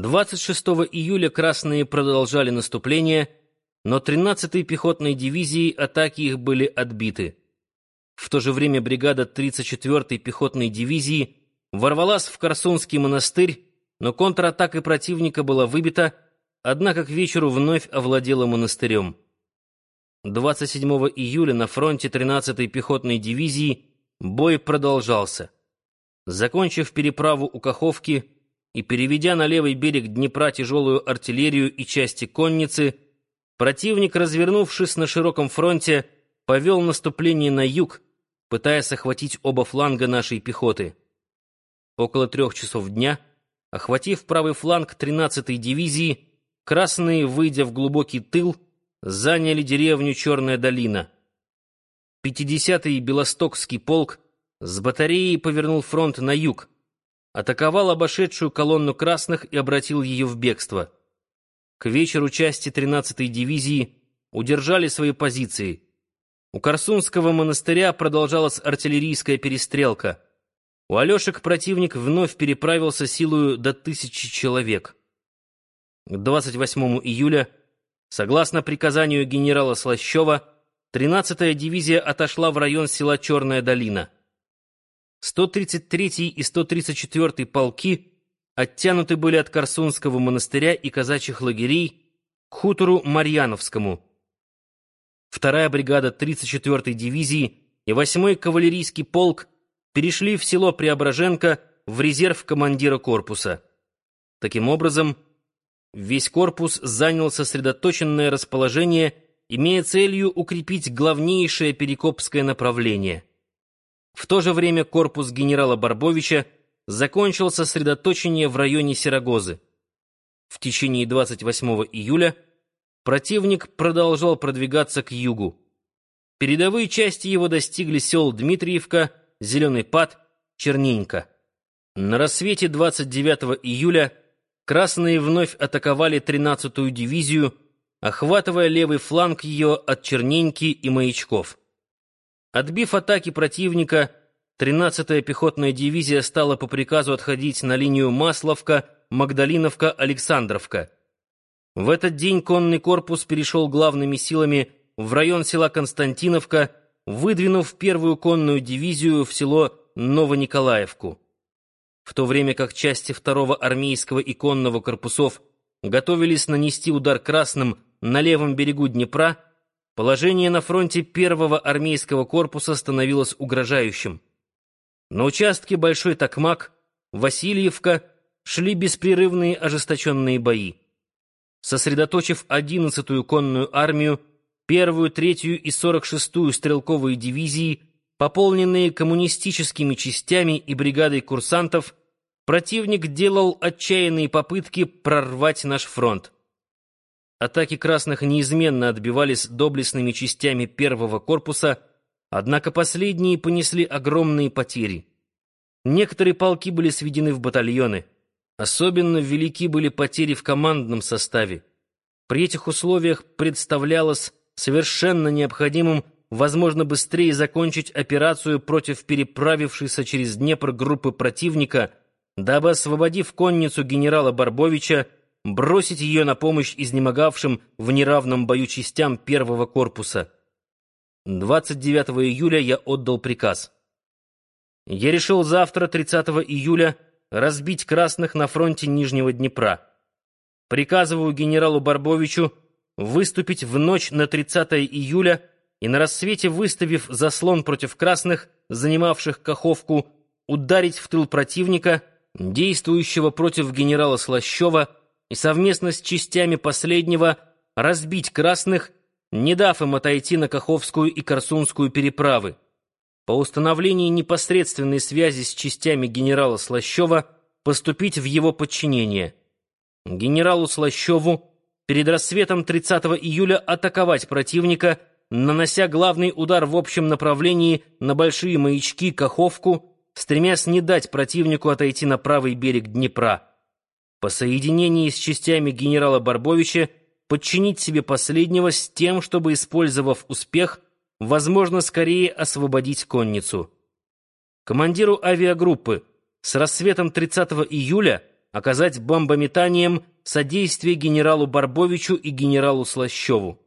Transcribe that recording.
26 июля красные продолжали наступление, но 13-й пехотной дивизией атаки их были отбиты. В то же время бригада 34-й пехотной дивизии ворвалась в Корсунский монастырь, но контратакой противника была выбита, однако к вечеру вновь овладела монастырем. 27 июля на фронте 13-й пехотной дивизии бой продолжался. Закончив переправу у Каховки, и, переведя на левый берег Днепра тяжелую артиллерию и части конницы, противник, развернувшись на широком фронте, повел наступление на юг, пытаясь охватить оба фланга нашей пехоты. Около трех часов дня, охватив правый фланг 13-й дивизии, красные, выйдя в глубокий тыл, заняли деревню Черная долина. 50-й Белостокский полк с батареей повернул фронт на юг, атаковал обошедшую колонну красных и обратил ее в бегство. К вечеру части 13-й дивизии удержали свои позиции. У Корсунского монастыря продолжалась артиллерийская перестрелка. У Алешек противник вновь переправился силою до тысячи человек. К 28 июля, согласно приказанию генерала Слащева, 13-я дивизия отошла в район села Черная долина. 133 и 134 полки оттянуты были от Корсунского монастыря и казачьих лагерей к хутору Марьяновскому. Вторая бригада 34-й дивизии и 8-й кавалерийский полк перешли в село Преображенко в резерв командира корпуса. Таким образом, весь корпус занял сосредоточенное расположение, имея целью укрепить главнейшее перекопское направление — в то же время корпус генерала Барбовича закончил сосредоточение в районе Серогозы. В течение 28 июля противник продолжал продвигаться к югу. Передовые части его достигли сел Дмитриевка, Зеленый Пад, Черненько. На рассвете 29 июля красные вновь атаковали 13-ю дивизию, охватывая левый фланг ее от Черненьки и Маячков. Отбив атаки противника, 13-я пехотная дивизия стала по приказу отходить на линию Масловка, Магдалиновка, Александровка. В этот день конный корпус перешел главными силами в район села Константиновка, выдвинув первую конную дивизию в село Новониколаевку. В то время как части второго армейского и конного корпусов готовились нанести удар красным на левом берегу Днепра, Положение на фронте первого армейского корпуса становилось угрожающим. На участке Большой Токмак, Васильевка шли беспрерывные ожесточенные бои. Сосредоточив 11-ю конную армию, первую, третью и 46-ю стрелковые дивизии, пополненные коммунистическими частями и бригадой курсантов, противник делал отчаянные попытки прорвать наш фронт. Атаки красных неизменно отбивались доблестными частями первого корпуса, однако последние понесли огромные потери. Некоторые полки были сведены в батальоны. Особенно велики были потери в командном составе. При этих условиях представлялось совершенно необходимым возможно быстрее закончить операцию против переправившейся через Днепр группы противника, дабы, освободив конницу генерала Барбовича, бросить ее на помощь изнемогавшим в неравном бою частям первого корпуса. 29 июля я отдал приказ. Я решил завтра, 30 июля, разбить красных на фронте Нижнего Днепра. Приказываю генералу Барбовичу выступить в ночь на 30 июля и на рассвете, выставив заслон против красных, занимавших Каховку, ударить в тыл противника, действующего против генерала Слащева, и совместно с частями последнего разбить красных, не дав им отойти на Каховскую и Корсунскую переправы. По установлении непосредственной связи с частями генерала Слащева поступить в его подчинение. Генералу Слащеву перед рассветом 30 июля атаковать противника, нанося главный удар в общем направлении на большие маячки Каховку, стремясь не дать противнику отойти на правый берег Днепра по соединении с частями генерала Барбовича подчинить себе последнего с тем, чтобы, использовав успех, возможно, скорее освободить конницу. Командиру авиагруппы с рассветом 30 июля оказать бомбометанием содействие генералу Барбовичу и генералу Слащеву.